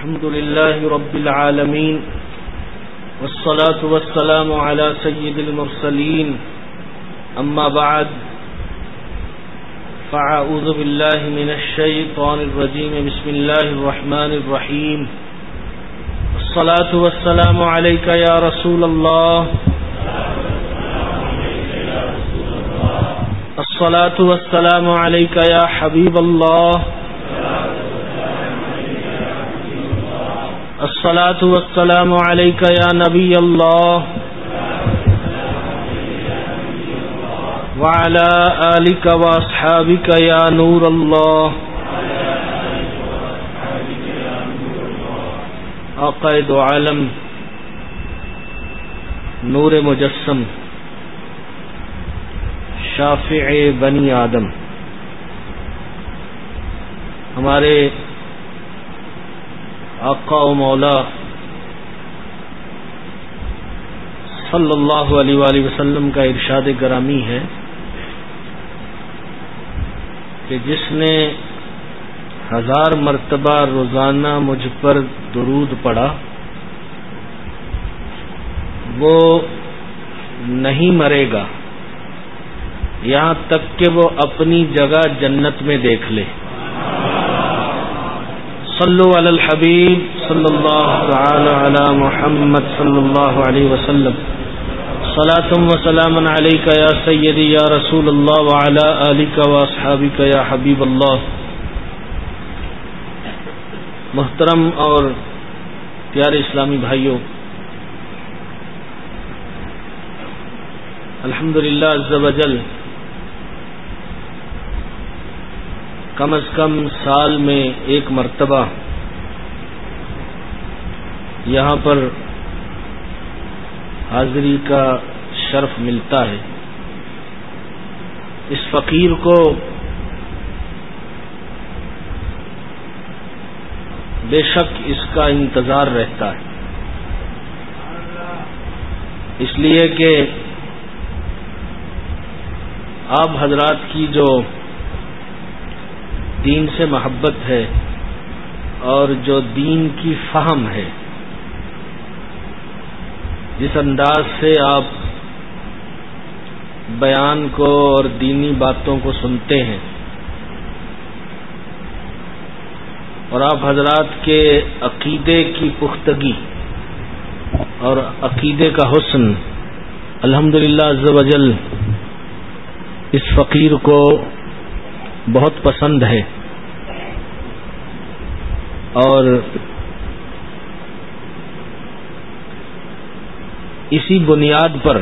الحمد لله رب العالمين والصلاة والسلام على سيد المرسلين أما بعد فعاوذ بالله من الشيطان الرجيم بسم الله الرحمن الرحيم الصلاة والسلام عليك يا رسول الله الصلاة والسلام عليك يا حبيب الله الصلاة والسلام عليك يا نبي الله. وعلى آلك وأصحابك يا نور الله. عقائد عالم نور مجسم. شافع بنی آدم. ہمارے آقا و مولا صلی اللہ علیہ وآلہ وسلم کا ارشاد گرامی ہے کہ جس نے ہزار مرتبہ روزانہ مجھ پر درود پڑا وہ نہیں مرے گا، یہاں تک کہ وہ اپنی جگہ جنت میں دیکھ لے۔ صلو علی الحبیب صلی اللہ تعالی علی محمد صلی اللہ علیہ وسلم. صلاة و سلام علیکہ یا سیدی یا رسول اللہ وعلا آلکہ و اصحابکہ یا حبیب اللہ محترم اور پیارے اسلامی بھائیوں، الحمدللہ عز و جل کم از کم سال میں ایک مرتبہ یہاں پر حاضری کا شرف ملتا ہے۔ اس فقیر کو بے شک اس کا انتظار رہتا ہے۔ اس لیے کہ آپ حضرات کی جو دین سے محبت ہے اور جو دین کی فہم ہے۔ جس انداز سے آپ بیان کو اور دینی باتوں کو سنتے ہیں۔ اور آپ حضرات کے عقیدے کی پختگی اور عقیدے کا حسن الحمد للہ اس فقیر کو بہت پسند ہے۔ اور اسی بنیاد پر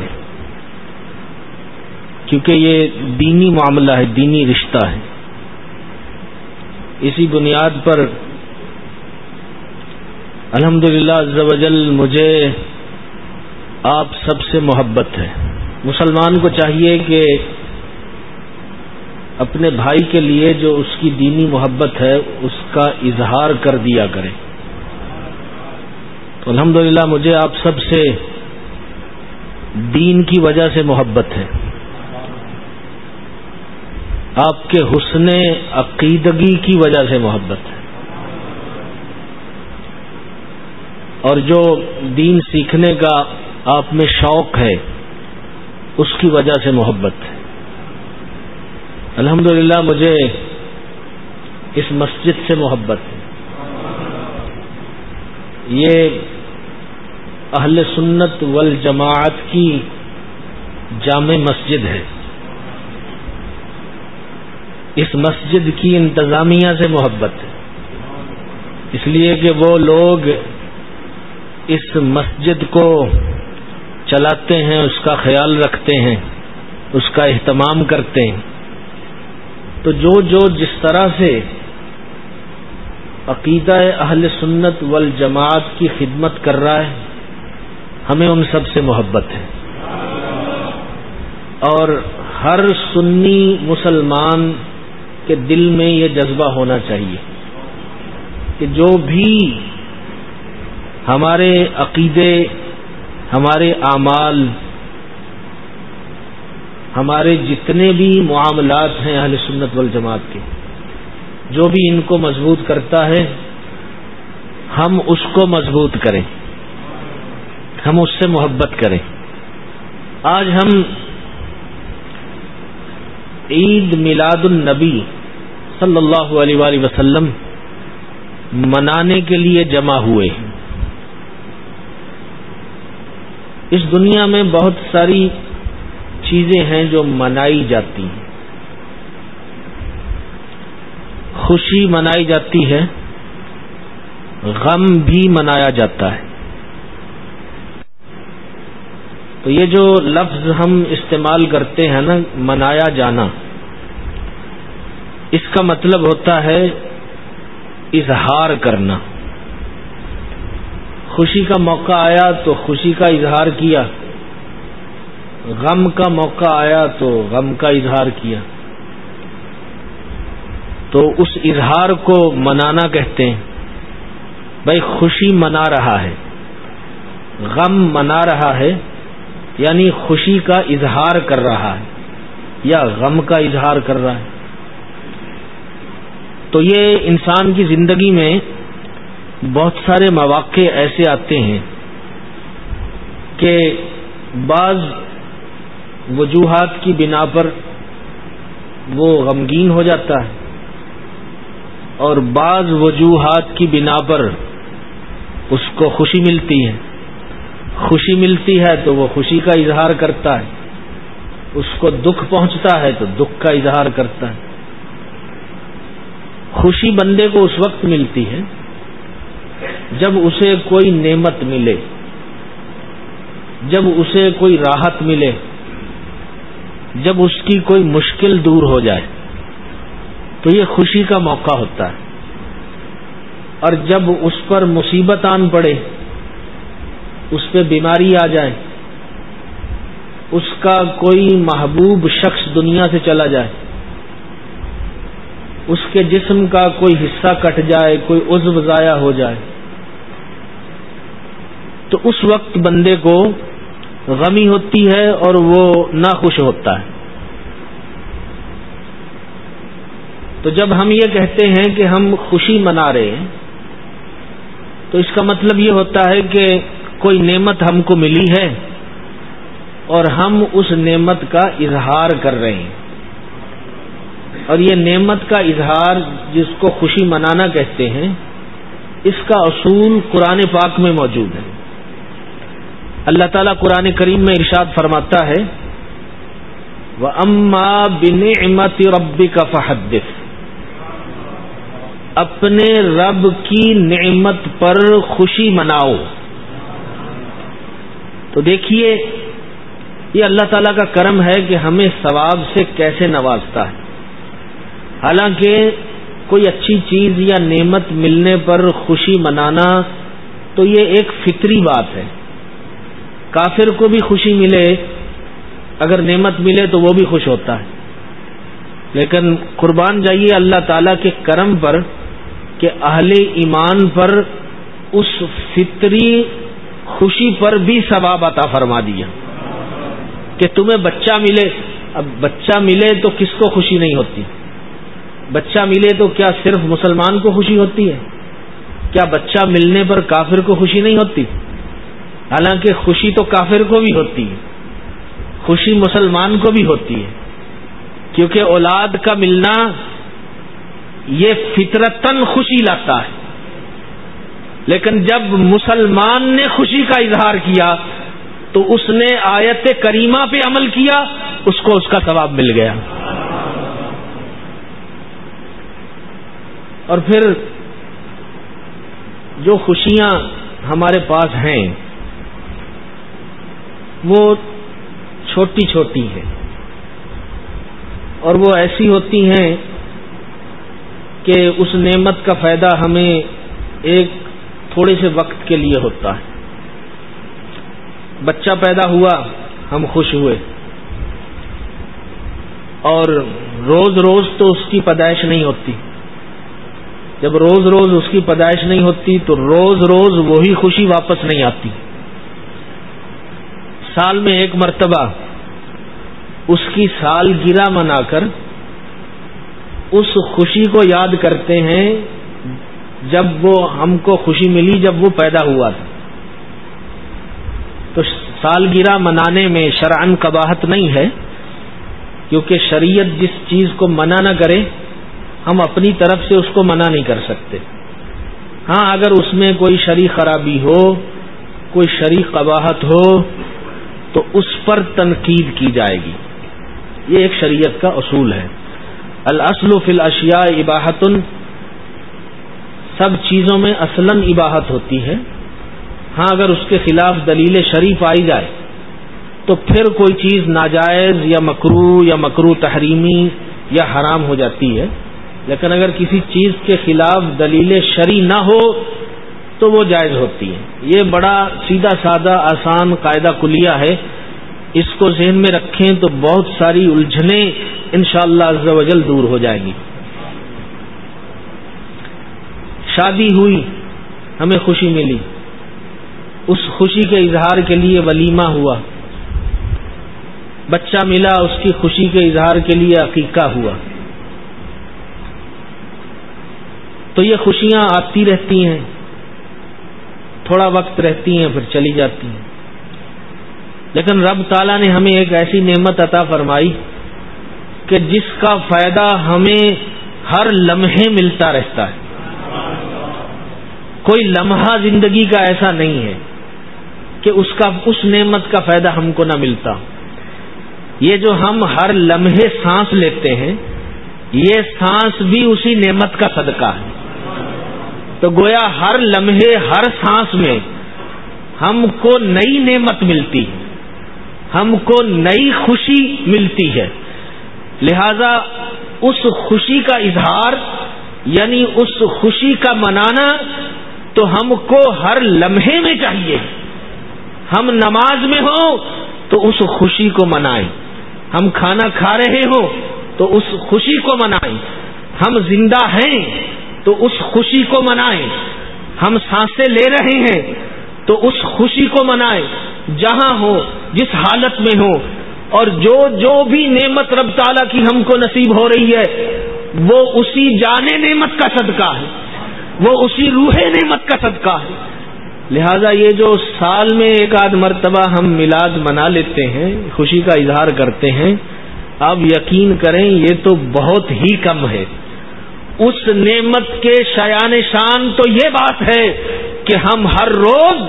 کیونکہ یہ دینی معاملہ ہے، دینی رشتہ ہے۔ اسی بنیاد پر الحمد للہ مجھے آپ سب سے محبت ہے۔ مسلمان کو چاہیے کہ اپنے بھائی کے لیے جو اس کی دینی محبت ہے، اس کا اظہار کر دیا کرے تو الحمد مجھے آپ سب سے دین کی وجہ سے محبت ہے۔ آپ کے حسن عقیدگی کی وجہ سے محبت ہے۔ اور جو دین سیکھنے کا آپ میں شوق ہے، اس کی وجہ سے محبت ہے۔ الحمد مجھے اس مسجد سے محبت ہے۔ یہ اہل سنت والجماعت کی جامع مسجد ہے۔ اس مسجد کی انتظامیہ سے محبت ہے۔ اس لیے کہ وہ لوگ اس مسجد کو چلاتے ہیں، اس کا خیال رکھتے ہیں، اس کا اہتمام کرتے ہیں۔ تو جو جو جس طرح سے عقیدہ اہل سنت والجماعت کی خدمت کر رہا ہے، ہمیں ان سب سے محبت ہے۔ اور ہر سنی مسلمان کے دل میں یہ جذبہ ہونا چاہیے کہ جو بھی ہمارے عقیدے، ہمارے اعمال ہمارے جتنے بھی معاملات ہیں اہل سنت والجماعت کے، جو بھی ان کو مضبوط کرتا ہے، ہم اس کو مضبوط کریں، ہم اس سے محبت کریں۔ آج ہم عید میلاد النبی صلی اللہ علیہ وآلہ وسلم منانے کے لیے جمع ہوئے۔ اس دنیا میں بہت ساری چیزیں ہیں جو منائی جاتی ہیں۔ خوشی منائی جاتی ہے، غم بھی منایا جاتا ہے۔ تو یہ جو لفظ ہم استعمال کرتے ہیں نا، منایا جانا، اس کا مطلب ہوتا ہے اظہار کرنا۔ خوشی کا موقع آیا تو خوشی کا اظہار کیا۔ غم کا موقع آیا تو غم کا اظہار کیا۔ تو اس اظہار کو منانا کہتے ہیں۔ بھائی خوشی منا رہا ہے۔ غم منا رہا ہے یعنی خوشی کا اظہار کر رہا ہے یا غم کا اظہار کر رہا ہے۔ تو یہ انسان کی زندگی میں بہت سارے مواقع ایسے آتے ہیں کہ بعض وجوہات کی بنا پر وہ غمگین ہو جاتا ہے اور بعض وجوہات کی بنا پر اس کو خوشی ملتی ہے۔ خوشی ملتی ہے تو وہ خوشی کا اظہار کرتا ہے۔ اس کو دکھ پہنچتا ہے تو دکھ کا اظہار کرتا ہے۔ خوشی بندے کو اس وقت ملتی ہے جب اسے کوئی نعمت ملے۔ جب اسے کوئی راحت ملے۔ جب اس کی کوئی مشکل دور ہو جائے تو یہ خوشی کا موقع ہوتا ہے۔ اور جب اس پر مصیبت آن پڑے، اس پہ بیماری آ جائے، اس کا کوئی محبوب شخص دنیا سے چلا جائے، اس کے جسم کا کوئی حصہ کٹ جائے، کوئی عزو ضائع ہو جائے، تو اس وقت بندے کو غمی ہوتی ہے اور وہ ناخوش ہوتا ہے۔ تو جب ہم یہ کہتے ہیں کہ ہم خوشی منا رہے ہیں، تو اس کا مطلب یہ ہوتا ہے کہ کوئی نعمت ہم کو ملی ہے اور ہم اس نعمت کا اظہار کر رہے ہیں۔ اور یہ نعمت کا اظہار جس کو خوشی منانا کہتے ہیں، اس کا اصول قرآن پاک میں موجود ہے۔ اللہ تعالیٰ قرآن کریم میں ارشاد فرماتا ہے وہ اما بن امت ربی کا فحدف اپنے رب کی نعمت پر خوشی مناؤ۔ تو دیکھیے، یہ اللہ تعالیٰ کا کرم ہے کہ ہمیں ثواب سے کیسے نوازتا ہے۔ حالانکہ کوئی اچھی چیز یا نعمت ملنے پر خوشی منانا تو یہ ایک فطری بات ہے۔ کافر کو بھی خوشی ملے، اگر نعمت ملے تو وہ بھی خوش ہوتا ہے۔ لیکن قربان جائیے اللہ تعالی کے کرم پر کہ اہل ایمان پر اس فطری خوشی پر بھی ثواب عطا فرما دیا۔ کہ تمہیں بچہ ملے، اب بچہ ملے تو کس کو خوشی نہیں ہوتی؟ بچہ ملے تو کیا صرف مسلمان کو خوشی ہوتی ہے؟ کیا بچہ ملنے پر کافر کو خوشی نہیں ہوتی؟ حالانکہ خوشی تو کافر کو بھی ہوتی ہے، خوشی مسلمان کو بھی ہوتی ہے۔ کیونکہ اولاد کا ملنا یہ فطرتن خوشی لاتا ہے۔ لیکن جب مسلمان نے خوشی کا اظہار کیا، تو اس نے آیت کریمہ پہ عمل کیا، اس کو اس کا ثواب مل گیا۔ اور پھر جو خوشیاں ہمارے پاس ہیں وہ چھوٹی چھوٹی ہیں۔ اور وہ ایسی ہوتی ہیں کہ اس نعمت کا فائدہ ہمیں ایک تھوڑے سے وقت کے لیے ہوتا ہے۔ بچہ پیدا ہوا، ہم خوش ہوئے۔ اور روز روز تو اس کی پیدائش نہیں ہوتی۔ جب روز روز اس کی پیدائش نہیں ہوتی تو روز روز وہی خوشی واپس نہیں آتی۔ سال میں ایک مرتبہ اس کی سالگرہ منا کر اس خوشی کو یاد کرتے ہیں جب وہ ہم کو خوشی ملی جب وہ پیدا ہوا تھا۔ تو سالگرہ منانے میں شرعن قباحت نہیں ہے، کیونکہ شریعت جس چیز کو منع نہ کرے، ہم اپنی طرف سے اس کو منع نہیں کر سکتے۔ ہاں اگر اس میں کوئی شرع خرابی ہو، کوئی شرع قباحت ہو تو اس پر تنقید کی جائے گی۔ یہ ایک شریعت کا اصول ہے۔ الاصل فی الاشیاء اباحت سب چیزوں میں اصلاً اباحت ہوتی ہے۔ ہاں اگر اس کے خلاف دلیل شریف آئی جائے، تو پھر کوئی چیز ناجائز یا مکرو یا مکرو تحریمی یا حرام ہو جاتی ہے۔ لیکن اگر کسی چیز کے خلاف دلیل شری نہ ہو تو وہ جائز ہوتی ہے یہ بڑا سیدھا سادہ آسان قاعدہ کلیہ ہے۔ اس کو ذہن میں رکھیں تو بہت ساری الجھنیں انشاءاللہ شاء اللہ دور ہو جائیں گی۔ شادی ہوئی، ہمیں خوشی ملی۔ اس خوشی کے اظہار کے لیے ولیمہ ہوا۔ بچہ ملا، اس کی خوشی کے اظہار کے لیے عقیقہ ہوا۔ تو یہ خوشیاں آتی رہتی ہیں۔ تھوڑا وقت رہتی ہیں، پھر چلی جاتی ہیں۔ لیکن رب تعالیٰ نے ہمیں ایک ایسی نعمت عطا فرمائی کہ جس کا فائدہ ہمیں ہر لمحے ملتا رہتا ہے۔ کوئی لمحہ زندگی کا ایسا نہیں ہے کہ اس کا، اس نعمت کا فائدہ ہم کو نہ ملتا۔ یہ جو ہم ہر لمحے سانس لیتے ہیں، یہ سانس بھی اسی نعمت کا صدقہ ہے۔ تو گویا ہر لمحے، ہر سانس میں ہم کو نئی نعمت ملتی ہے۔ ہم کو نئی خوشی ملتی ہے۔ لہذا اس خوشی کا اظہار یعنی اس خوشی کا منانا تو ہم کو ہر لمحے میں چاہیے۔ ہم نماز میں ہوں تو اس خوشی کو منائیں۔ ہم کھانا کھا رہے ہوں تو اس خوشی کو منائیں۔ ہم زندہ ہیں تو اس خوشی کو منائیں ہم سانسیں لے رہے ہیں، تو اس خوشی کو منائیں جہاں ہو، جس حالت میں ہو۔ اور جو جو بھی نعمت رب تعالیٰ کی ہم کو نصیب ہو رہی ہے، وہ اسی جانے نعمت کا صدقہ ہے۔ وہ اسی روح نعمت کا صدقہ ہے۔ لہذا یہ جو سال میں ایک آدھ مرتبہ ہم میلاد منا لیتے ہیں، خوشی کا اظہار کرتے ہیں اب یقین کریں، یہ تو بہت ہی کم ہے۔ اس نعمت کے شایان شان تو یہ بات ہے کہ ہم ہر روز،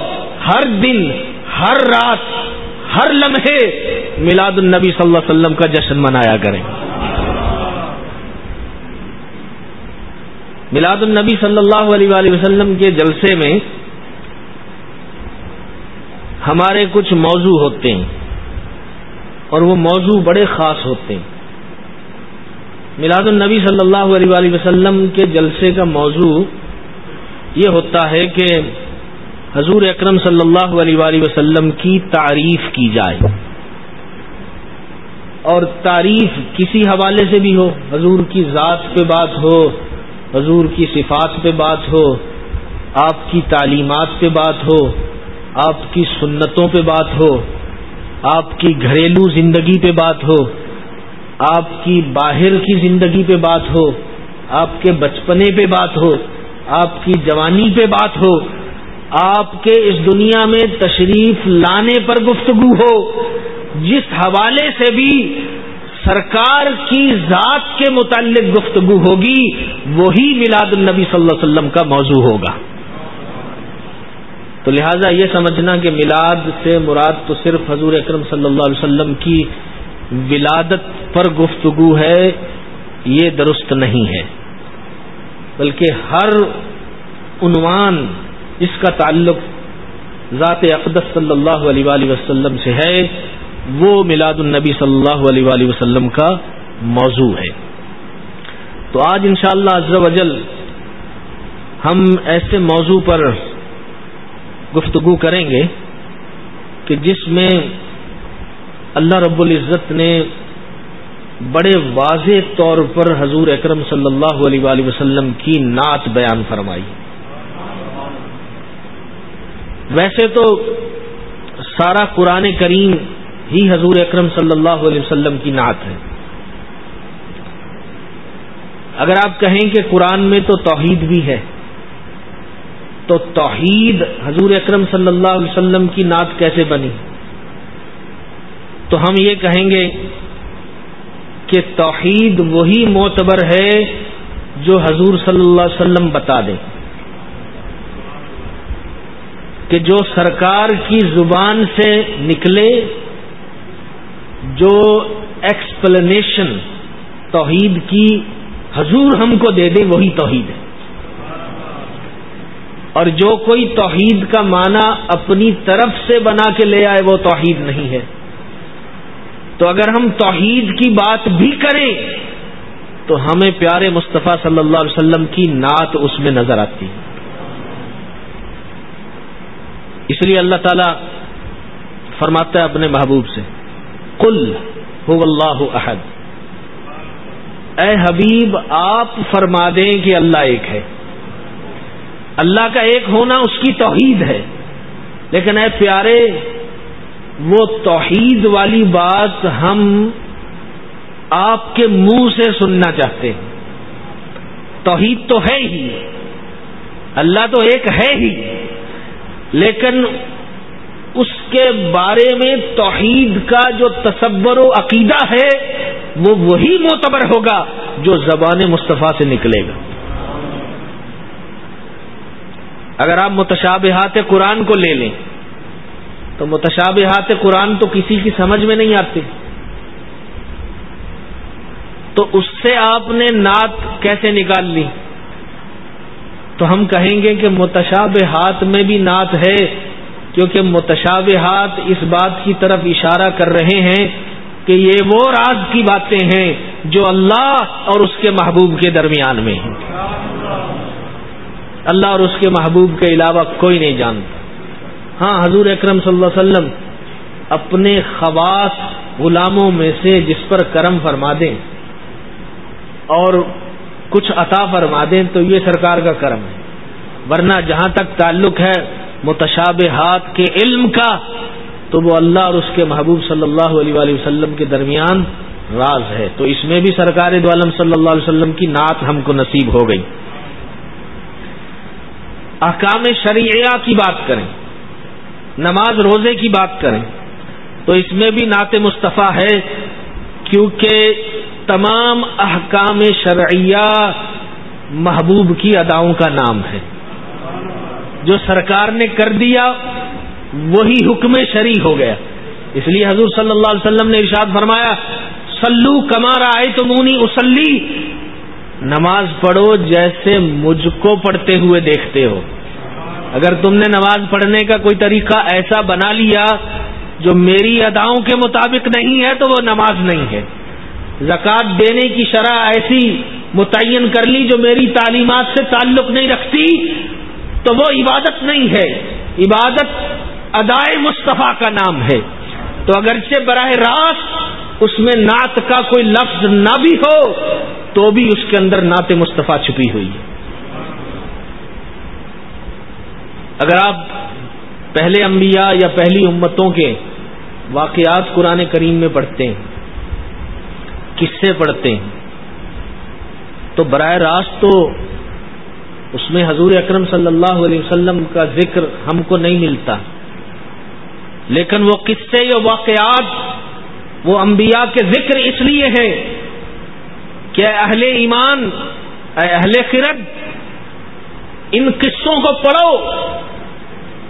ہر دن، ہر رات، ہر لمحے میلاد النبی صلی اللہ علیہ وسلم کا جشن منایا کریں۔ میلاد النبی صلی اللہ علیہ وسلم کے جلسے میں ہمارے کچھ موضوع ہوتے ہیں اور وہ موضوع بڑے خاص ہوتے ہیں۔ میلاد النبی صلی اللہ علیہ وسلم کے جلسے کا موضوع یہ ہوتا ہے کہ حضور اکرم صلی اللہ علیہ وسلم کی تعریف کی جائے اور تعریف کسی حوالے سے بھی ہو، حضور کی ذات پہ بات ہو، حضور کی صفات پہ بات ہو، آپ کی تعلیمات پہ بات ہو، آپ کی سنتوں پہ بات ہو، آپ کی گھریلو زندگی پہ بات ہو آپ کی باہر کی زندگی پہ بات ہو، آپ کے بچپنے پہ بات ہو، آپ کی جوانی پہ بات ہو، آپ کے اس دنیا میں تشریف لانے پر گفتگو ہو، جس حوالے سے بھی سرکار کی ذات کے متعلق گفتگو ہوگی، وہی میلاد النبی صلی اللہ علیہ وسلم کا موضوع ہوگا۔ تو لہٰذا یہ سمجھنا کہ میلاد سے مراد تو صرف حضور اکرم صلی اللہ علیہ وسلم کی ولادت پر گفتگو ہے، یہ درست نہیں ہے۔ بلکہ ہر عنوان جس کا تعلق ذات اقدس صلی اللہ علیہ وآلہ وسلم سے ہے۔ وہ میلاد النبی صلی اللہ علیہ وآلہ وسلم کا موضوع ہے۔ تو آج انشاءاللہ شاء اللہ ہم ایسے موضوع پر گفتگو کریں گے کہ جس میں اللہ رب العزت نے بڑے واضح طور پر حضور اکرم صلی اللہ علیہ وآلہ وسلم کی نعت بیان فرمائی۔ ویسے تو سارا قرآن کریم ہی حضور اکرم صلی اللہ علیہ وسلم کی نعت ہے۔ اگر آپ کہیں کہ قرآن میں تو توحید بھی ہے، تو توحید حضور اکرم صلی اللہ علیہ وسلم کی نعت کیسے بنی؟ تو ہم یہ کہیں گے کہ توحید وہی معتبر ہے جو حضور صلی اللہ علیہ وسلم بتا دیں کہ جو سرکار کی زبان سے نکلے، جو ایکسپلینیشن توحید کی حضور ہم کو دے دے، وہی توحید ہے۔ اور جو کوئی توحید کا معنی اپنی طرف سے بنا کے لے آئے، وہ توحید نہیں ہے۔ تو اگر ہم توحید کی بات بھی کریں تو ہمیں پیارے مصطفیٰ صلی اللہ علیہ وسلم کی نعت اس میں نظر آتی ہے۔ اس لیے اللہ تعالی فرماتا ہے اپنے محبوب سے کل ہو اللہ احد۔ اے حبیب، آپ فرما دیں کہ اللہ ایک ہے۔ اللہ کا ایک ہونا اس کی توحید ہے۔ لیکن اے پیارے وہ توحید والی بات ہم آپ کے منہ سے سننا چاہتے ہیں۔ توحید تو ہے ہی۔ اللہ تو ایک ہے ہی۔ لیکن اس کے بارے میں توحید کا جو تصور و عقیدہ ہے، وہ وہی معتبر ہوگا جو زبان مصطفیٰ سے نکلے گا۔ اگر آپ متشابہات قرآن کو لے لیں۔ تو متشابہات قرآن تو کسی کی سمجھ میں نہیں آتی۔ تو اس سے آپ نے نعت کیسے نکال لی؟ تو ہم کہیں گے کہ متشابہات میں بھی نعت ہے، کیونکہ متشابہات اس بات کی طرف اشارہ کر رہے ہیں کہ یہ وہ راز کی باتیں ہیں جو اللہ اور اس کے محبوب کے درمیان میں ہیں۔ اللہ اور اس کے محبوب کے علاوہ کوئی نہیں جانتا۔ ہاں حضور اکرم صلی اللہ علیہ وسلم اپنے خواص غلاموں میں سے جس پر کرم فرما دیں اور کچھ عطا فرما دیں تو یہ سرکار کا کرم ہے۔ ورنہ جہاں تک تعلق ہے متشابہات کے علم کا، تو وہ اللہ اور اس کے محبوب صلی اللہ علیہ وآلہ وسلم کے درمیان راز ہے۔ تو اس میں بھی سرکار دو عالم صلی اللہ علیہ وسلم کی نعت ہم کو نصیب ہو گئی۔ احکام شریعہ کی بات کریں۔ نماز روزے کی بات کریں تو اس میں بھی نعت مصطفیٰ ہے، کیونکہ تمام احکام شرعیہ محبوب کی اداؤں کا نام ہے۔ جو سرکار نے کر دیا، وہی حکم شرع ہو گیا۔ اس لیے حضور صلی اللہ علیہ وسلم نے ارشاد فرمایا سلو کمارا آئے تو مونی اسلی نماز پڑھو جیسے مجھ کو پڑھتے ہوئے دیکھتے ہو۔ اگر تم نے نماز پڑھنے کا کوئی طریقہ ایسا بنا لیا جو میری اداؤں کے مطابق نہیں ہے تو وہ نماز نہیں ہے۔ زکوٰۃ دینے کی شرح ایسی متعین کر لی جو میری تعلیمات سے تعلق نہیں رکھتی تو وہ عبادت نہیں ہے۔ عبادت ادائے مصطفیٰ کا نام ہے۔ تو اگرچہ براہ راست اس میں نعت کا کوئی لفظ نہ بھی ہو، تو بھی اس کے اندر نعت مصطفیٰ چھپی ہوئی ہے۔ اگر آپ پہلے انبیاء یا پہلی امتوں کے واقعات قرآن کریم میں پڑھتے ہیں کس سے پڑھتے ہیں، تو براہ راست تو اس میں حضور اکرم صلی اللہ علیہ وسلم کا ذکر ہم کو نہیں ملتا۔ لیکن وہ قصے یا واقعات، وہ انبیاء کے ذکر اس لیے ہے کہ اہل ایمان، اے اہل خرد ان قصوں کو پڑھو،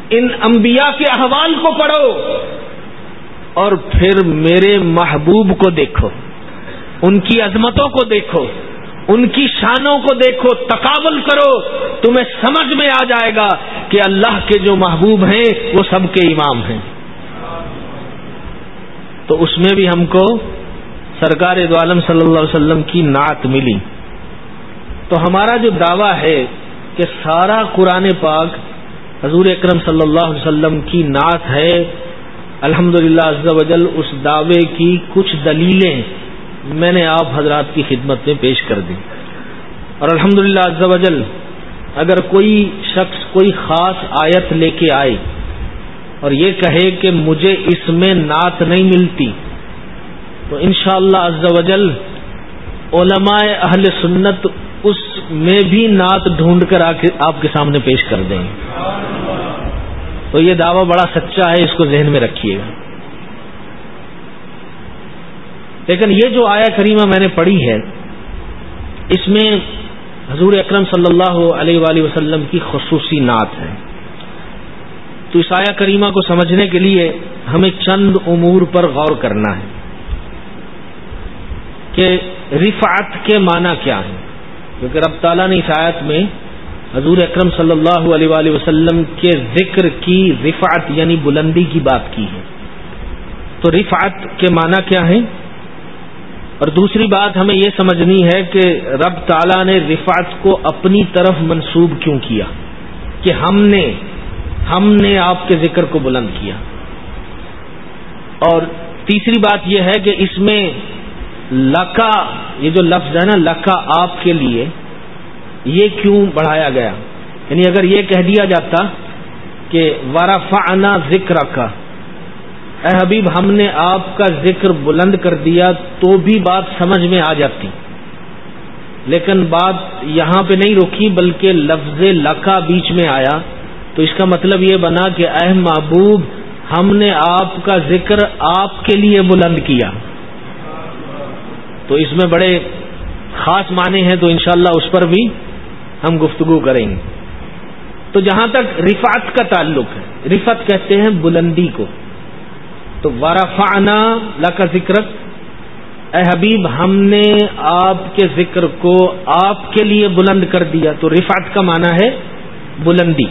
ان انبیاء کے احوال کو پڑھو، اور پھر میرے محبوب کو دیکھو، ان کی عظمتوں کو دیکھو، ان کی شانوں کو دیکھو، تقابل کرو، تمہیں سمجھ میں آ جائے گا کہ اللہ کے جو محبوب ہیں، وہ سب کے امام ہیں۔ تو اس میں بھی ہم کو سرکار دو عالم صلی اللہ علیہ وسلم کی نعت ملی۔ تو ہمارا جو دعویٰ ہے کہ سارا قرآن پاک حضور اکرم صلی اللہ علیہ وسلم کی نعت ہے۔ الحمد للہ اس دعوے کی کچھ دلیلیں میں نے آپ حضرات کی خدمت میں پیش کر دی اور الحمد للہ اگر کوئی شخص کوئی خاص آیت لے کے آئے اور یہ کہے کہ مجھے اس میں نعت نہیں ملتی، تو انشاءاللہ شاء اللہ وجل علماء اہل سنت اس میں بھی نعت ڈھونڈ کر آپ کے سامنے پیش کر دیں۔ گے تو یہ دعویٰ بڑا سچا ہے، اس کو ذہن میں رکھیے۔ گا لیکن یہ جو آیا کریمہ میں نے پڑھی ہے، اس میں حضور اکرم صلی اللہ علیہ وآلہ وسلم کی خصوصی نعت ہے۔ تو اس آیا کریمہ کو سمجھنے کے لیے ہمیں چند امور پر غور کرنا ہے کہ رفعت کے معنی کیا ہے کیونکہ رب تعالیٰ نے اس آیت میں حضور اکرم صلی اللہ علیہ وآلہ وسلم کے ذکر کی رفعت یعنی بلندی کی بات کی ہے۔ تو رفعت کے معنی کیا ہے اور دوسری بات ہمیں یہ سمجھنی ہے کہ رب تعالیٰ نے رفعت کو اپنی طرف منسوب کیوں کیا؟ کہ ہم نے ہم نے آپ کے ذکر کو بلند کیا۔ اور تیسری بات یہ ہے کہ اس میں لکا، یہ جو لفظ ہے نا لکا آپ کے لیے، یہ کیوں بڑھایا گیا؟ یعنی اگر یہ کہہ دیا جاتا کہ وارفا ذکر کا اے حبیب ہم نے آپ کا ذکر بلند کر دیا تو بھی بات سمجھ میں آ جاتی۔ لیکن بات یہاں پہ نہیں روکی بلکہ لفظ لکا بیچ میں آیا۔ تو اس کا مطلب یہ بنا کہ اہ محبوب، ہم نے آپ کا ذکر آپ کے لیے بلند کیا۔ تو اس میں بڑے خاص معنی ہیں تو انشاءاللہ اس پر بھی ہم گفتگو کریں گے۔ تو جہاں تک رفعت کا تعلق ہے رفت کہتے ہیں بلندی کو۔ تو ورفعنا لکا ذکر اے حبیب، ہم نے آپ کے ذکر کو آپ کے لیے بلند کر دیا۔ تو رفعت کا معنی ہے بلندی۔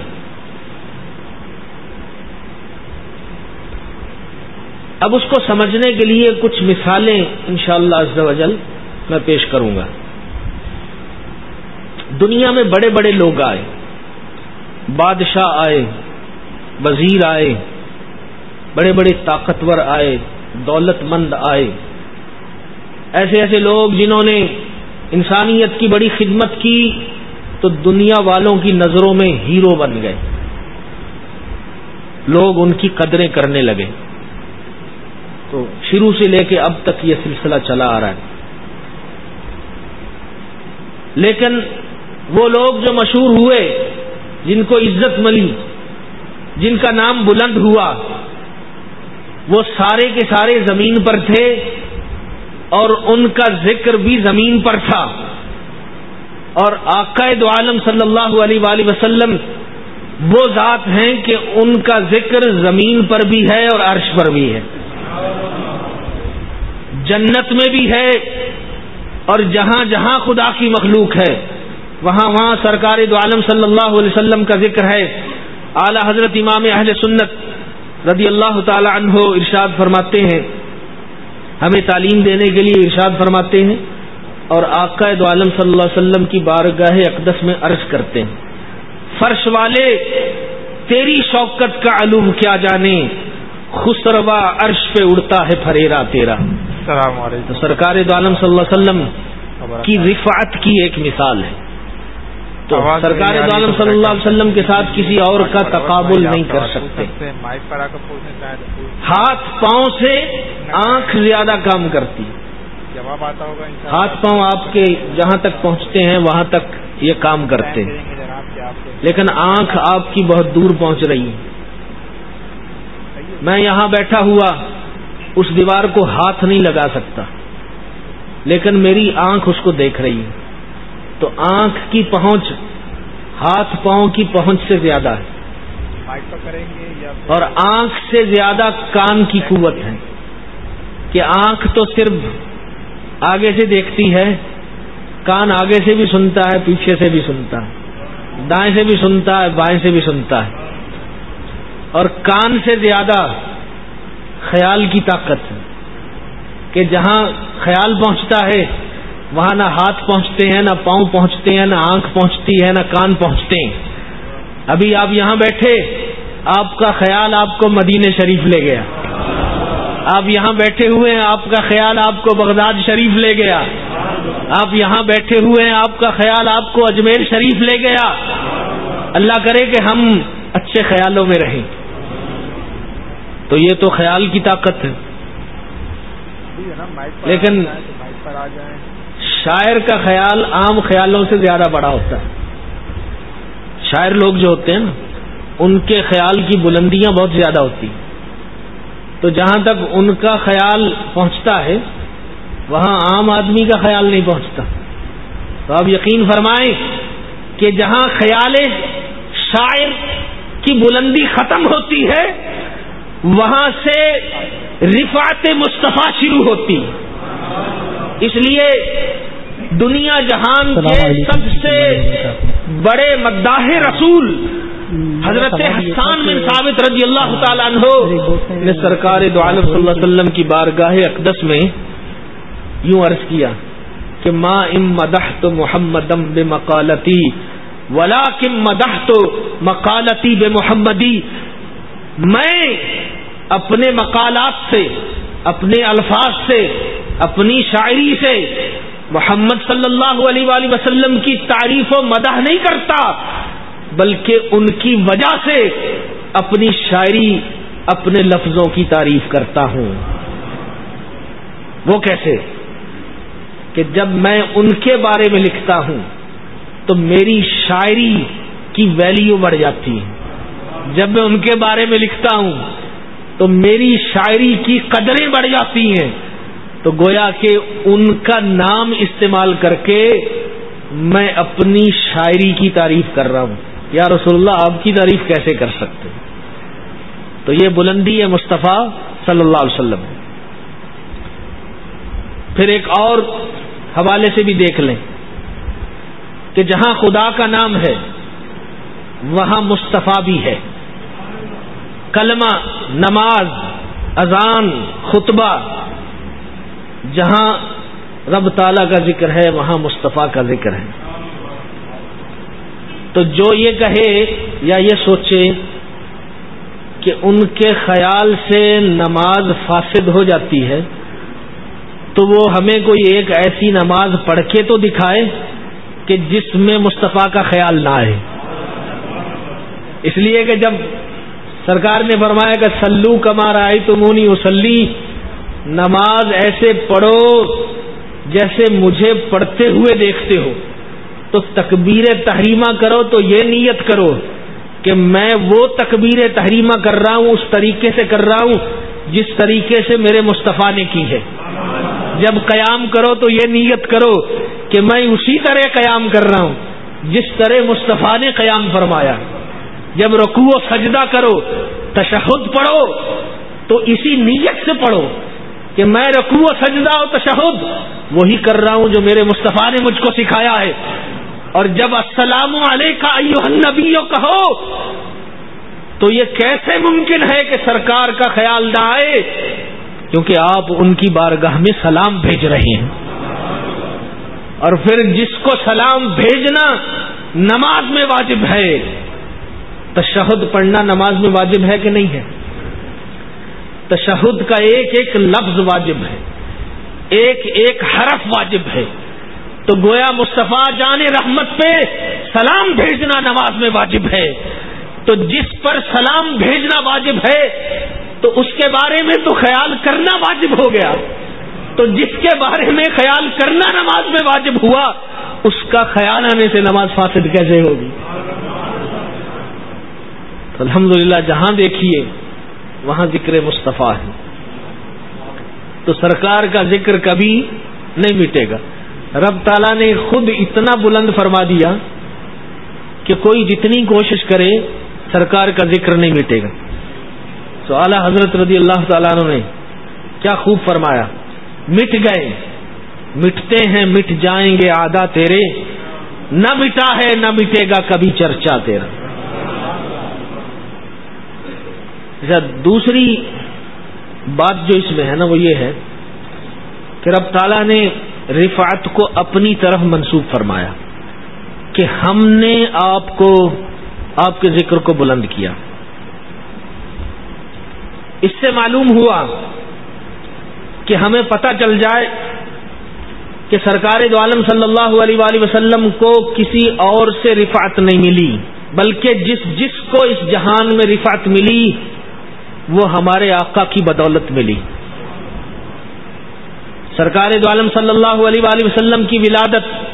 اب اس کو سمجھنے کے لیے کچھ مثالیں انشاءاللہ شاء اللہ میں پیش کروں گا۔ دنیا میں بڑے بڑے لوگ آئے، بادشاہ آئے، وزیر آئے، بڑے بڑے طاقتور آئے، دولت مند آئے۔ ایسے ایسے لوگ جنہوں نے انسانیت کی بڑی خدمت کی تو دنیا والوں کی نظروں میں ہیرو بن گئے۔ لوگ ان کی قدریں کرنے لگے۔ تو شروع سے لے کے اب تک یہ سلسلہ چلا آ رہا ہے۔ لیکن وہ لوگ جو مشہور ہوئے، جن کو عزت ملی، جن کا نام بلند ہوا، وہ سارے کے سارے زمین پر تھے اور ان کا ذکر بھی زمین پر تھا۔ اور عقائد عالم صلی اللہ علیہ وآلہ وسلم وہ ذات ہیں کہ ان کا ذکر زمین پر بھی ہے اور عرش پر بھی ہے۔ جنت میں بھی ہے اور جہاں جہاں خدا کی مخلوق ہے، وہاں وہاں سرکار دو عالم صلی اللہ علیہ وسلم کا ذکر ہے۔ اعلی حضرت امام اہل سنت رضی اللہ تعالی عنہ ارشاد فرماتے ہیں۔ ہمیں تعلیم دینے کے لیے ارشاد فرماتے ہیں اور آقا دو عالم صلی اللہ علیہ وسلم کی بارگاہ اقدس میں عرض کرتے ہیں۔ فرش والے، تیری شوکت کا علوم کیا جانے؟ خسروا عرش پہ اڑتا ہے فریرا تیرا۔ السلام علیکم۔ سرکار دو عالم صلی اللہ علیہ وسلم کی رفعت کی ایک مثال ہے۔ تو سرکار دو عالم صلی اللہ علیہ وسلم کے ساتھ کسی اور کا تقابل نہیں کر سکتے۔ ہاتھ پاؤں سے آنکھ زیادہ کام کرتی۔ جواب آتا ہوگا ہاتھ پاؤں آپ کے جہاں تک پہنچتے ہیں وہاں تک یہ کام کرتے۔ ہیں لیکن آنکھ آپ کی بہت دور پہنچ رہی ہے۔ میں یہاں بیٹھا ہوا اس دیوار کو ہاتھ نہیں لگا سکتا، لیکن میری آنکھ اس کو دیکھ رہی ہے۔ تو آنکھ کی پہنچ، ہاتھ پاؤں کی پہنچ سے زیادہ ہے۔ اور آنکھ سے زیادہ کان کی قوت ہے۔ کہ آنکھ تو صرف آگے سے دیکھتی ہے، کان آگے سے بھی سنتا ہے، پیچھے سے بھی سنتا ہے، دائیں سے بھی سنتا ہے، بائیں سے بھی سنتا ہے۔ اور کان سے زیادہ خیال کی طاقت ہے کہ جہاں خیال پہنچتا ہے، وہاں نہ ہاتھ پہنچتے ہیں، نہ پاؤں پہنچتے ہیں، نہ آنکھ پہنچتی ہے، نہ کان پہنچتے ہیں۔ ابھی آپ یہاں بیٹھے، آپ کا خیال آپ کو مدینہ شریف لے گیا۔ آپ یہاں بیٹھے ہوئے ہیں، آپ کا خیال آپ کو بغداد شریف لے گیا۔ آپ یہاں بیٹھے ہوئے ہیں، آپ کا خیال آپ کو اجمیر شریف لے گیا۔ اللہ کرے کہ ہم اچھے خیالوں میں رہیں۔ تو یہ تو خیال کی طاقت ہے۔ لیکن شاعر کا خیال عام خیالوں سے زیادہ بڑا ہوتا ہے۔ شاعر لوگ جو ہوتے ہیں نا ان کے خیال کی بلندیاں بہت زیادہ ہوتی تو جہاں تک ان کا خیال پہنچتا ہے وہاں عام آدمی کا خیال نہیں پہنچتا۔ تو آپ یقین فرمائیں کہ جہاں خیال شاعر کی بلندی ختم ہوتی ہے وہاں سے رفات مصطفیٰ شروع ہوتی۔ اس لیے دنیا جہان کے سب سے بڑے مداح رسول حضرت حسان بن ثابت رضی اللہ تعالیٰ عنہ نے سرکار دو عالم صلی اللہ علیہ وسلم کی بارگاہ اقدس میں یوں عرض کیا کہ ما ام مدح تو محمد بے مکالتی ولا کم مدح تو مکالتی بے محمدی میں اپنے مقالات سے، اپنے الفاظ سے، اپنی شاعری سے محمد صلی اللہ علیہ وآلہ وسلم کی تعریف و مدح نہیں کرتا، بلکہ ان کی وجہ سے اپنی شاعری، اپنے لفظوں کی تعریف کرتا ہوں۔ وہ کیسے؟ کہ جب میں ان کے بارے میں لکھتا ہوں، تو میری شاعری کی ویلیو بڑھ جاتی ہے۔ جب میں ان کے بارے میں لکھتا ہوں تو میری شاعری کی قدریں بڑھ جاتی ہیں تو گویا کہ ان کا نام استعمال کر کے میں اپنی شاعری کی تعریف کر رہا ہوں۔ یا رسول اللہ، آپ کی تعریف کیسے کر سکتے تو یہ بلندی ہے مصطفیٰ صلی اللہ علیہ وسلم۔ پھر ایک اور حوالے سے بھی دیکھ لیں کہ جہاں خدا کا نام ہے، وہاں مصطفیٰ بھی ہے۔ کلمہ نماز، اذان، خطبہ، جہاں رب تعالی کا ذکر ہے، وہاں مصطفیٰ کا ذکر ہے۔ تو جو یہ کہے یا یہ سوچے کہ ان کے خیال سے نماز فاسد ہو جاتی ہے، تو وہ ہمیں کوئی ایک ایسی نماز پڑھ کے تو دکھائے کہ جس میں مصطفیٰ کا خیال نہ آئے۔ اس لیے کہ جب سرکار نے فرمایا کہ سلو کمار آئی تو مونی وسلی نماز ایسے پڑھو جیسے مجھے پڑھتے ہوئے دیکھتے ہو۔ تو تکبیر تحریمہ کرو تو یہ نیت کرو کہ میں وہ تکبیر تحریمہ کر رہا ہوں، اس طریقے سے کر رہا ہوں جس طریقے سے میرے مصطفیٰ نے کی ہے۔ جب قیام کرو تو یہ نیت کرو کہ میں اسی طرح قیام کر رہا ہوں جس طرح مصطفیٰ نے قیام فرمایا۔ جب رکوع و سجدہ کرو، تشہد پڑھو، تو اسی نیت سے پڑھو کہ میں رکوع و سجدہ و تشہد وہی کر رہا ہوں جو میرے مصطفیٰ نے مجھ کو سکھایا ہے۔ اور جب السلام علیکہ ایوہ کہو، تو یہ کیسے ممکن ہے کہ سرکار کا خیال نہ آئے؟ کیونکہ آپ ان کی بارگاہ میں سلام بھیج رہے ہیں۔ اور پھر جس کو سلام بھیجنا نماز میں واجب ہے تشہد پڑھنا نماز میں واجب ہے کہ نہیں ہے؟ تشہد کا ایک ایک لفظ واجب ہے، ایک ایک حرف واجب ہے۔ تو گویا مصطفیٰ جان رحمت پہ سلام بھیجنا نماز میں واجب ہے۔ تو جس پر سلام بھیجنا واجب ہے، تو اس کے بارے میں تو خیال کرنا واجب ہو گیا۔ تو جس کے بارے میں خیال کرنا نماز میں واجب ہوا، اس کا خیال آنے سے نماز فاسد کیسے ہوگی؟ تو الحمد جہاں دیکھیے، وہاں ذکر مصطفیٰ ہے۔ تو سرکار کا ذکر کبھی نہیں مٹے گا۔ رب تعالیٰ نے خود اتنا بلند فرما دیا کہ کوئی جتنی کوشش کرے، سرکار کا ذکر نہیں مٹے گا۔ تو اعلی حضرت رضی اللہ تعالیٰ نے کیا خوب فرمایا، مٹ گئے۔ مٹتے ہیں، مٹ جائیں گے، آدھا تیرے۔ نہ مٹا ہے، نہ مٹے گا کبھی چرچا تیرا۔ اچھا دوسری بات جو اس میں ہے نا، وہ یہ ہے کہ رب تعالیٰ نے رفعت کو اپنی طرف منسوخ فرمایا کہ ہم نے آپ کو، آپ کے ذکر کو بلند کیا۔ اس سے معلوم ہوا کہ ہمیں پتہ چل جائے کہ سرکار دو عالم صلی اللہ علیہ وآلہ وسلم کو کسی اور سے رفعت نہیں ملی، بلکہ جس جس کو اس جہان میں رفعت ملی وہ ہمارے آقا کی بدولت ملی۔ سرکار دو عالم صلی اللہ علیہ وآلہ وسلم کی ولادت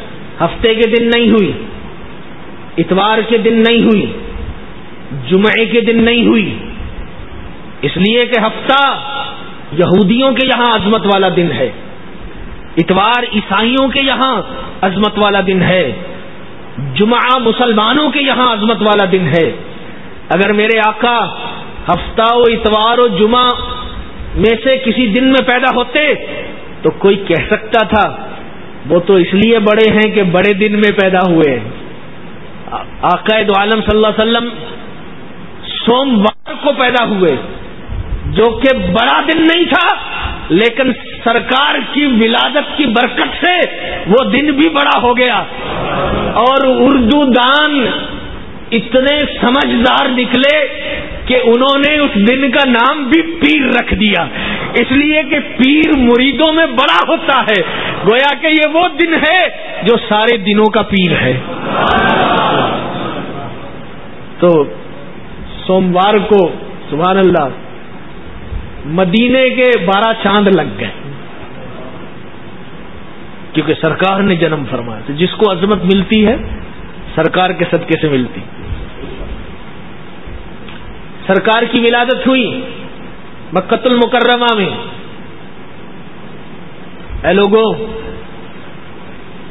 ہفتے کے دن نہیں ہوئی، اتوار کے دن نہیں ہوئی، جمعے کے دن نہیں ہوئی۔ اس لیے کہ ہفتہ یہودیوں کے یہاں عظمت والا دن ہے۔ اتوار عیسائیوں کے یہاں عظمت والا دن ہے۔ جمعہ مسلمانوں کے یہاں عظمت والا دن ہے۔ اگر میرے آقا ہفتہ و اتوار و جمعہ میں سے کسی دن میں پیدا ہوتے تو کوئی کہہ سکتا تھا، وہ تو اس لیے بڑے ہیں کہ بڑے دن میں پیدا ہوئے۔ آقا دو عالم صلی اللہ علیہ وسلم سوموار کو پیدا ہوئے، جو کہ بڑا دن نہیں تھا، لیکن سرکار کی ولادت کی برکت سے وہ دن بھی بڑا ہو گیا۔ اور اردو دان اتنے سمجھدار نکلے کہ انہوں نے اس دن کا نام بھی پیر رکھ دیا۔ اس لیے کہ پیر مریدوں میں بڑا ہوتا ہے۔ گویا کہ یہ وہ دن ہے جو سارے دنوں کا پیر ہے۔ تو سوموار کو سبحان اللہ مدینے کے بارہ چاند لگ گئے۔ کیونکہ سرکار نے جنم فرمایا جس کو عظمت ملتی ہے، سرکار کے صدقے سے ملتی۔ سرکار کی ولادت ہوئی مکت المکرمہ میں۔ اے لوگوں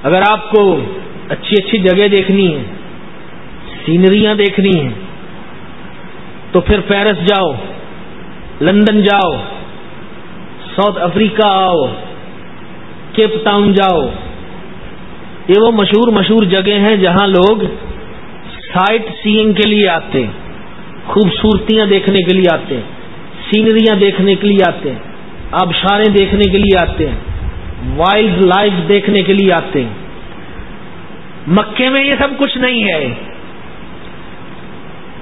اگر آپ کو اچھی اچھی جگہ دیکھنی ہے، سینریاں دیکھنی ہیں، تو پھر پیرس جاؤ، لندن جاؤ، ساؤتھ افریقہ آؤ، کیپ ٹاؤن جاؤ۔ یہ وہ مشہور مشہور جگہ ہیں جہاں لوگ سائٹ سینگ کے لیے آتے ہیں۔ خوبصورتیاں دیکھنے کے لیے آتے ہیں، سینریاں دیکھنے کے لیے آتے ہیں، آبشاریں دیکھنے کے لیے آتے ہیں وائلڈ لائف دیکھنے کے لیے آتے ہیں۔ مکے میں یہ سب کچھ نہیں ہے۔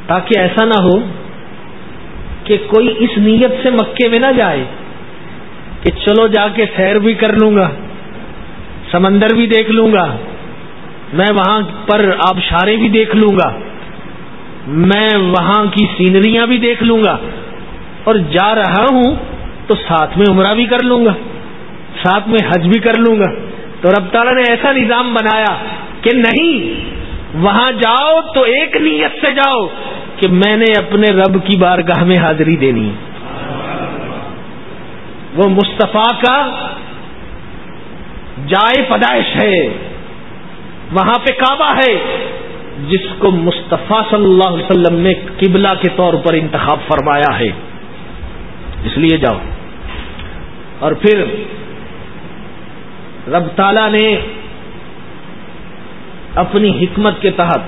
تاکہ ایسا نہ ہو کہ کوئی اس نیت سے مکے میں نہ جائے کہ چلو جا کے سیر بھی کر لوں گا، سمندر بھی دیکھ لوں گا، میں وہاں پر آبشارے بھی دیکھ لوں گا۔ میں وہاں کی سینریاں بھی دیکھ لوں گا اور جا رہا ہوں تو ساتھ میں عمرہ بھی کر لوں گا، ساتھ میں حج بھی کر لوں گا۔ تو رب تعالیٰ نے ایسا نظام بنایا کہ نہیں، وہاں جاؤ تو ایک نیت سے جاؤ کہ میں نے اپنے رب کی بارگاہ میں حاضری دینی وہ مصطفیٰ کا جائے پیدائش ہے، وہاں پہ کعبہ ہے۔ جس کو مصطفیٰ صلی اللہ علیہ وسلم نے قبلہ کے طور پر انتخاب فرمایا ہے۔ اس لیے جاؤ۔ اور پھر رب تعالی نے اپنی حکمت کے تحت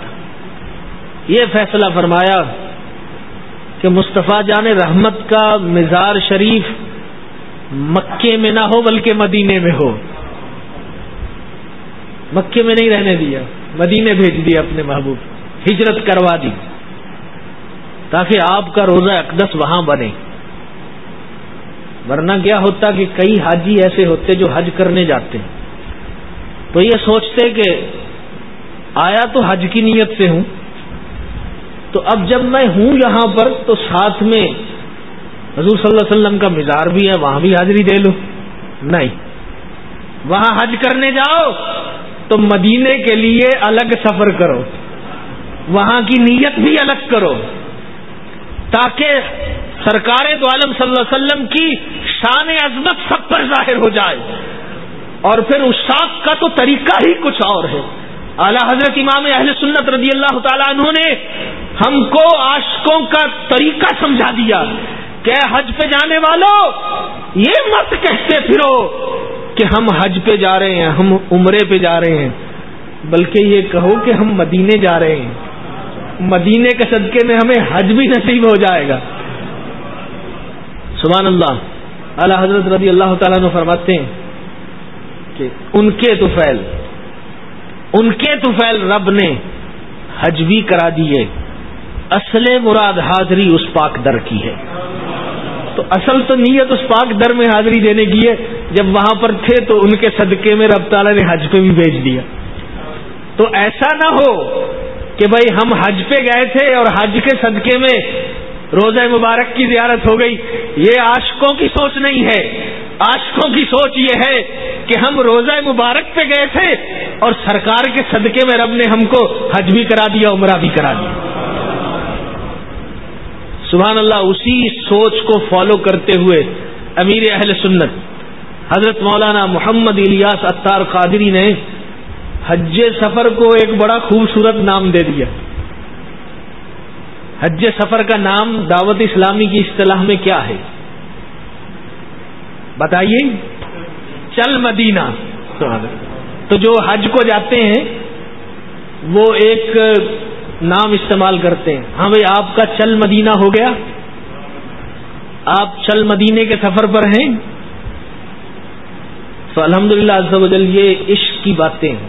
یہ فیصلہ فرمایا کہ مصطفیٰ جان رحمت کا مزار شریف مکے میں نہ ہو بلکہ مدینے میں ہو۔ مکے میں نہیں رہنے دیا۔ مدینے بھیج دیا اپنے محبوب ہجرت کروا دی تاکہ آپ کا روزہ اقدس وہاں بنے ورنہ کیا ہوتا کہ کئی حاجی ایسے ہوتے جو حج کرنے جاتے ہیں۔ تو یہ سوچتے کہ آیا تو حج کی نیت سے ہوں۔ تو اب جب میں ہوں یہاں پر تو ساتھ میں حضور صلی اللہ علیہ وسلم کا مزار بھی ہے، وہاں بھی حاضری دے لو۔ نہیں۔ وہاں حج کرنے جاؤ۔ تو مدینے کے لیے الگ سفر کرو۔ وہاں کی نیت بھی الگ کرو۔ تاکہ سرکار دو عالم صلی اللہ علیہ وسلم کی شان عظمت سب پر ظاہر ہو جائے۔ اور پھر اس شاخ کا تو طریقہ ہی کچھ اور ہے۔ اعلی حضرت امام اہل سنت رضی اللہ تعالیٰ عنہ نے ہم کو عاشقوں کا طریقہ سمجھا دیا کہ حج پہ جانے والوں یہ مت کہتے پھرو۔ کہ ہم حج پہ جا رہے ہیں، ہم عمرے پہ جا رہے ہیں۔ بلکہ یہ کہو کہ ہم مدینے جا رہے ہیں۔ مدینے کے صدقے میں ہمیں حج بھی نصیب ہو جائے گا۔ سبحان اللہ۔ اعلی حضرت رضی اللہ تعالیٰ نے فرماتے ہیں کہ ان کے تو فیل ان کے تو فیل رب نے حج بھی کرا دیے۔ اصل مراد حاضری اس پاک در کی ہے۔ تو اصل تو نیت اس پاک در میں حاضری دینے کی ہے۔ جب وہاں پر تھے تو ان کے صدقے میں رب تعالیٰ نے حج پہ بھی بھیج دیا۔ تو ایسا نہ ہو کہ بھائی ہم حج پہ گئے تھے اور حج کے صدقے میں روزہ مبارک کی زیارت ہو گئی۔ یہ عاشقوں کی سوچ نہیں ہے۔ آشکوں کی سوچ یہ ہے کہ ہم روزہ مبارک پہ گئے تھے اور سرکار کے صدقے میں رب نے ہم کو حج بھی کرا دیا، عمرہ بھی کرا دیا۔ سبحان اللہ، اسی سوچ کو فالو کرتے ہوئے امیر اہل سنت حضرت مولانا محمد الیاس اتار قادری نے حج سفر کو ایک بڑا خوبصورت نام دے دیا۔ حج سفر کا نام دعوت اسلامی کی اصطلاح میں کیا ہے؟ بتائیے۔ چل مدینہ۔ تو جو حج کو جاتے ہیں، وہ ایک نام استعمال کرتے ہیں۔ ہاں بھائی، آپ کا چل مدینہ ہو گیا۔ آپ چل مدینے کے سفر پر ہیں۔ تو الحمد للہ یہ عشق کی باتیں ہیں۔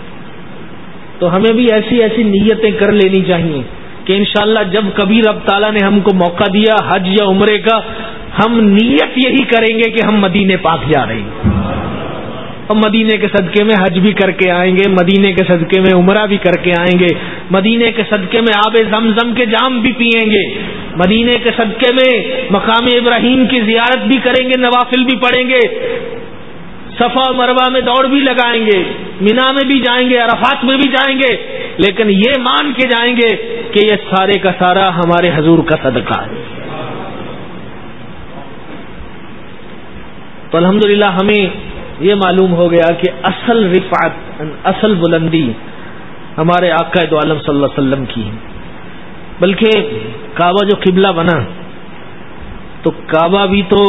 تو ہمیں بھی ایسی ایسی نیتیں کر لینی چاہیے کہ انشاءاللہ جب کبھی رب تعالیٰ نے ہم کو موقع دیا حج یا عمرے کا، ہم نیت یہی کریں گے کہ ہم مدینے پاک جا رہے ہیں۔ ہم مدینے کے صدقے میں حج بھی کر کے آئیں گے، مدینے کے صدقے میں عمرہ بھی کر کے آئیں گے، مدینے کے صدقے میں آب زمزم کے جام بھی پئیں گے، مدینے کے صدقے میں مقام ابراہیم کی زیارت بھی کریں گے، نوافل بھی پڑھیں گے۔ صفا مروا میں دوڑ بھی لگائیں گے، مینا میں بھی جائیں گے، عرفات میں بھی جائیں گے، لیکن یہ مان کے جائیں گے کہ یہ سارے کا سارا ہمارے حضور کا صدقہ ہے۔ تو الحمدللہ ہمیں یہ معلوم ہو گیا کہ اصل رفعت، اصل بلندی ہمارے آقا دو عالم صلی اللہ علیہ وسلم کی ہے۔ بلکہ کعبہ جو قبلہ بنا، تو کعبہ بھی تو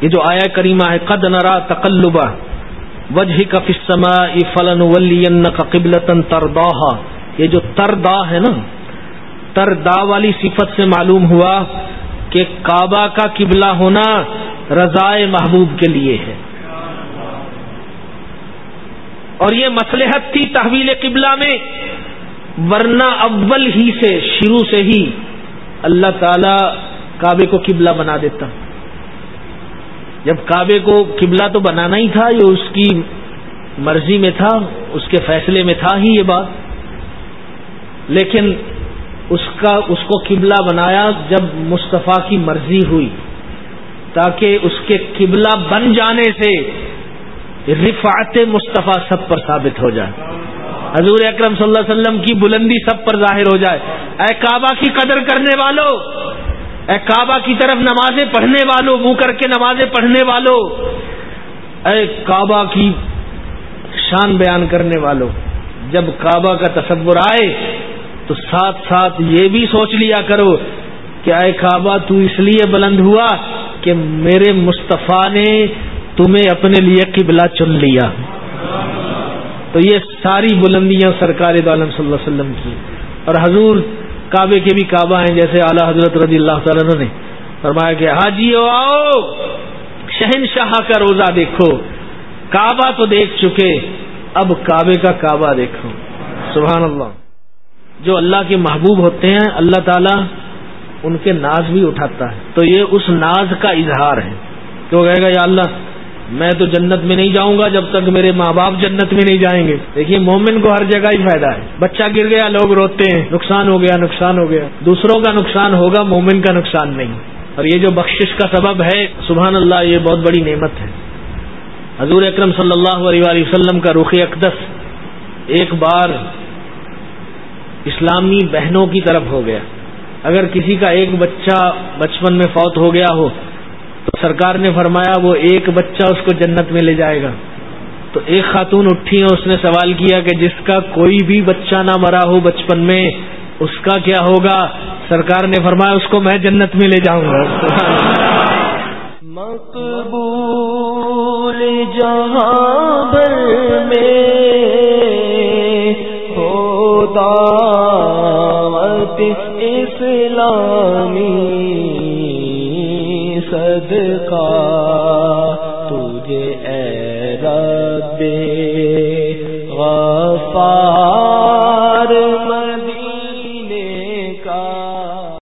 یہ جو آیا کریمہ ہے، قد نرا تقلبہ وجہ کا فسما فلن کا قبلتن تردا یہ جو تردا ہے نا، تردا والی صفت سے معلوم ہوا کہ کعبہ کا قبلہ ہونا رضائے محبوب کے لیے ہے۔ اور یہ مسلحت تھی تحویل قبلہ میں، ورنہ اول ہی سے، شروع سے ہی اللہ تعالی کعبے کو قبلہ بنا دیتا۔ ہوں جب کعبے کو قبلہ تو بنانا ہی تھا، یہ اس کی مرضی میں تھا، اس کے فیصلے میں تھا ہی یہ بات۔ لیکن اس کا، اس کو قبلہ بنایا جب مصطفیٰ کی مرضی ہوئی، تاکہ اس کے قبلہ بن جانے سے رفعت مصطفیٰ سب پر ثابت ہو جائے۔ حضور اکرم صلی اللہ علیہ وسلم کی بلندی سب پر ظاہر ہو جائے۔ اے کعبہ کی قدر کرنے والوں اے کعبہ کی طرف نمازیں پڑھنے والوں منہ کر کے نمازیں پڑھنے والوں اے کعبہ کی شان بیان کرنے والوں جب کعبہ کا تصور آئے تو ساتھ ساتھ یہ بھی سوچ لیا کرو کہ اے کعبہ تو اس لیے بلند ہوا کہ میرے مصطفیٰ نے تمہیں اپنے لیے قبلہ چن لیا۔ تو یہ ساری بلندیاں سرکار عالم صلی اللہ علیہ وسلم کی۔ اور حضور کعبے کے بھی کعبہ ہیں، جیسے اعلیٰ حضرت رضی اللہ تعالیٰ نے فرمایا کہ حاجی آؤ، شہنشاہ کا روزہ دیکھو۔ کعبہ تو دیکھ چکے، اب کعبے کا کعبہ دیکھو۔ سبحان اللہ جو اللہ کے محبوب ہوتے ہیں، اللہ تعالیٰ ان کے ناز بھی اٹھاتا ہے۔ تو یہ اس ناز کا اظہار ہے تو کہے گا، یا اللہ میں تو جنت میں نہیں جاؤں گا جب تک میرے ماں باپ جنت میں نہیں جائیں گے۔ دیکھیے، مومن کو ہر جگہ ہی فائدہ ہے۔ بچہ گر گیا، لوگ روتے ہیں، نقصان ہو گیا، نقصان ہو گیا۔ دوسروں کا نقصان ہوگا، مومن کا نقصان نہیں۔ اور یہ جو بخشش کا سبب ہے، سبحان اللہ، یہ بہت بڑی نعمت ہے۔ حضور اکرم صلی اللہ علیہ وسلم کا رخ اقدس ایک بار اسلامی بہنوں کی طرف ہو گیا۔ اگر کسی کا ایک بچہ بچپن میں فوت ہو گیا ہو تو سرکار نے فرمایا وہ ایک بچہ اس کو جنت میں لے جائے گا۔ تو ایک خاتون اٹھی اور اس نے سوال کیا کہ جس کا کوئی بھی بچہ نہ مرا ہو بچپن میں، اس کا کیا ہوگا؟ سرکار نے فرمایا اس کو میں جنت میں لے جاؤں گا۔ مقبول جہاں میں اسلامی صدقہ تجھے اے رب